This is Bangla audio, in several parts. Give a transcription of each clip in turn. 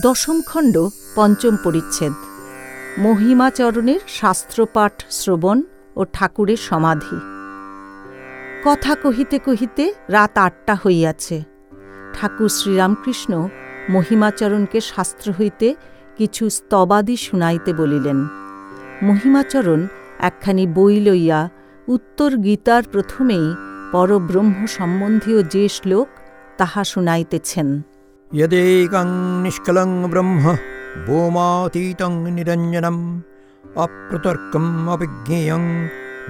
দশম খণ্ড, পঞ্চম পরিচ্ছেদ। মহিমাচরণের শাস্ত্রপাঠ শ্রবণ ও ঠাকুরের সমাধি। কথা কহিতে কহিতে রাত আটটা হইয়াছে। ঠাকুর শ্রীরামকৃষ্ণ মহিমাচরণকে শাস্ত্র হইতে কিছু স্তবাদি শুনাইতে বলিলেন। মহিমাচরণ একখানি বই লইয়া উত্তর গীতার প্রথমেই পরব্রহ্ম সম্বন্ধীয় যে শ্লোক তাহা শুনাইতেছেন। यदेकं निष्कलं ब्रह्म भूमातीतं निरञ्जनम् अप्रतर्कम् अभिज्ञेयं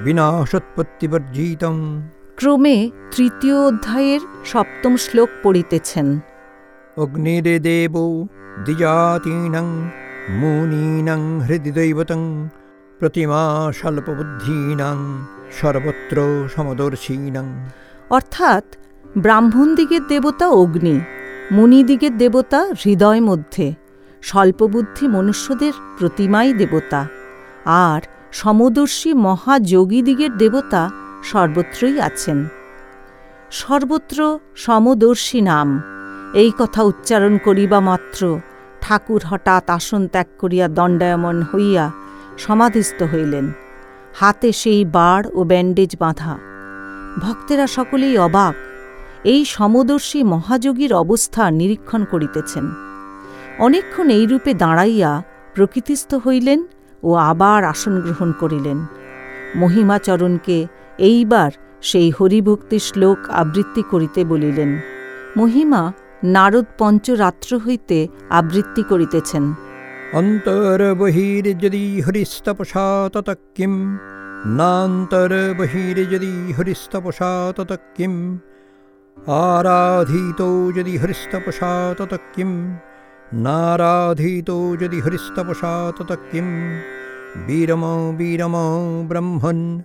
विनाशोत्पत्तिवर्जितम् ক্রমে তৃতীয় অধ্যায়ের সপ্তম শ্লোক পড়িতেছেন अग्निर्देवो द्विजातीनं मुनीनं हृदि दैवतं प्रतिमा স্বল্পবুদ্ধীনাং সর্বত্র সমদর্শীনাং অর্থাৎ ব্রাহ্মণদিগের দেবতা অগ্নি মুনিদিগের দেবতা হৃদয় মধ্যে, স্বল্পবুদ্ধি মনুষ্যদের প্রতিমাই দেবতা, আর সমদর্শী মহাযোগীদিগের দেবতা সর্বত্রই আছেন। সর্বত্র সমদর্শী নাম, এই কথা উচ্চারণ করিবা মাত্র, ঠাকুর হঠাৎ আসন ত্যাগ করিয়া দণ্ডায়মন হইয়া সমাধিস্থ হইলেন। হাতে সেই বাড় ও ব্যান্ডেজ বাঁধা। ভক্তেরা সকলেই অবাক এই সমদর্শী মহাযোগীর অবস্থা নিরীক্ষণ করিতেছেন। অনেকক্ষণ এইরূপে দাঁড়াইয়া প্রকৃতিস্থ হইলেন ও আবার আসন গ্রহণ করিলেন। মহিমাচরণকে এইবার সেই হরিভক্তি শ্লোক আবৃত্তি করিতে বলিলেন, মহিমা, নারদ পঞ্চরাত্র হইতে আবৃত্তি করিতেছেন। অন্তর্বহির্যদি হরিস্তপসা তত কিম নান্তর্বহির্যদি হরিস্তপসা তত কিম आराधीतो यदि हरिस्तपशा तत किं? नाराधीतो यदि हरिस्तपशा तत किं? वीरमो वीरमो ब्रह्मन्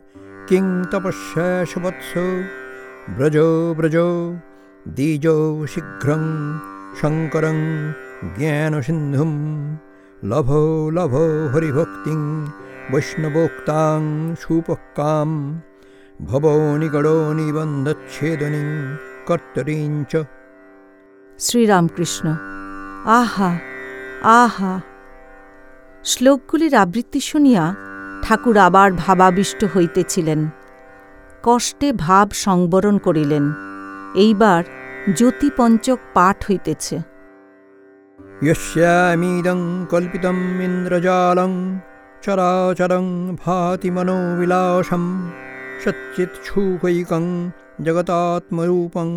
किं तपःशुवत्स व्रजो व्रजो दीजो शीघ्रं शङ्करं ज्ञानसिन्धुं लभो लभो हरिभक्तिं वैष्णवोक्तां शूपःकां भवो निगडो निबन्धच्छेदनिम् কর্তরীঞ্চ শ্রীরামকৃষ্ণ আহা আহা শ্লোকগুলির আবৃত্তি শুনিয়া ঠাকুর আবার ভাবাবিষ্ট হইতেছিলেন কষ্টে ভাব সংবরণ করিলেন এইবার জ্যোতিপঞ্চক পাঠ হইতেছে यस्यामीदं कल्पितम् इन्द्रजालं चराचरं भाति मनोविलासं सच्चित्छूकैकं जगतात्मरूपं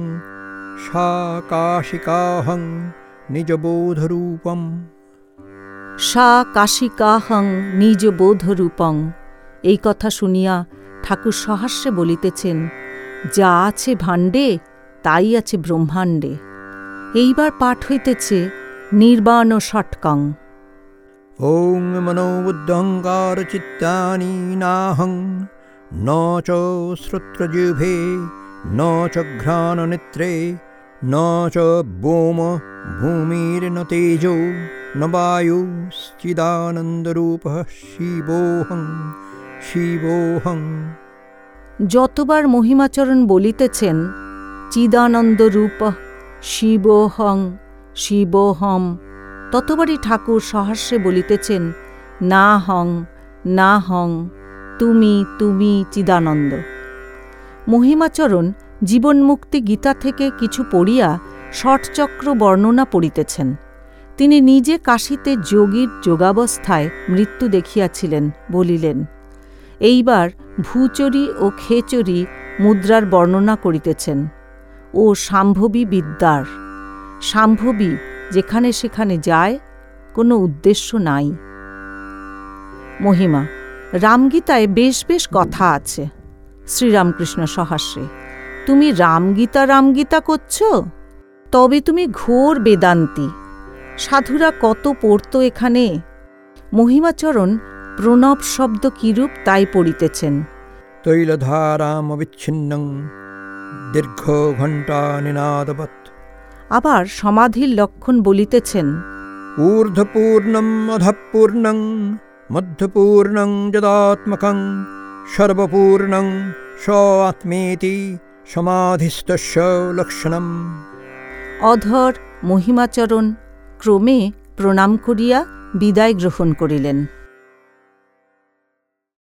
सा काशिकाहं निजबोधरूपम् সা কাশিকাহং নিজ বোধরূপং এই কথা শুনিয়া ঠাকুর সহাস্যে বলিতেছেন যা আছে ভাণ্ডে তাই আছে ব্রহ্মাণ্ডে এইবার পাঠ হইতেছে নির্বাণ ষটকং ॐ मनोबुद्धङ्कारचित्तानि नाहं न च श्रोत्रजिह्वे ন চ ঘ্রাণনেত্রে ন চ ব্যোম ভূমির্ন তেজো न শিবোহং শিবোহং যতবার মহিমাচরণ বলিতেছেন, চিদানন্দরূপ শিবোহং, শিবোহম। ততবারই ঠাকুর সহাস্যে বলিতেছেন না হং না হং তুমি তুমি চিদানন্দ। মহিমাচরণ জীবনমুক্তি গীতা থেকে কিছু পড়িয়া ষটচক্র বর্ণনা পড়িতেছেন। তিনি নিজে কাশিতে যোগীর যোগাবস্থায় মৃত্যু দেখিয়াছিলেন, বলিলেন, এইবার ভূচরি ও খেচরি মুদ্রার বর্ণনা করিতেছেন। ও সাম্ভবী বিদ্যার, সাম্ভবী যেখানে সেখানে যায়, কোনো উদ্দেশ্য নাই। মহিমা, রামগীতায় বেশ বেশ কথা আছে। শ্রীরামকৃষ্ণ সহাস্রে তুমি রামগীতা রামগীতা করছ? তবে তুমি ঘোর বেদান্তি। সাধুরা কত পড়ত এখানে? মহিমাচরণ প্রণব শব্দ কিরূপ তাই পড়িতেছেন? তৈলধারামবিচ্ছিন্ন দীর্ঘ ঘণ্টা নিনাদবৎ। আবার সমাধির লক্ষণ বলিতেছেন ঊর্ধ্বপূর্ণম অধপূর্ণং মধ্যপূর্ণং যদাত্মকং। সর্বপূর্ণং স আত্মেতি সমাধিস্তস্য লক্ষণম। অধর মহিমাচরণ ক্রমে প্রণাম করিয়া বিদায় গ্রহণ করিলেন।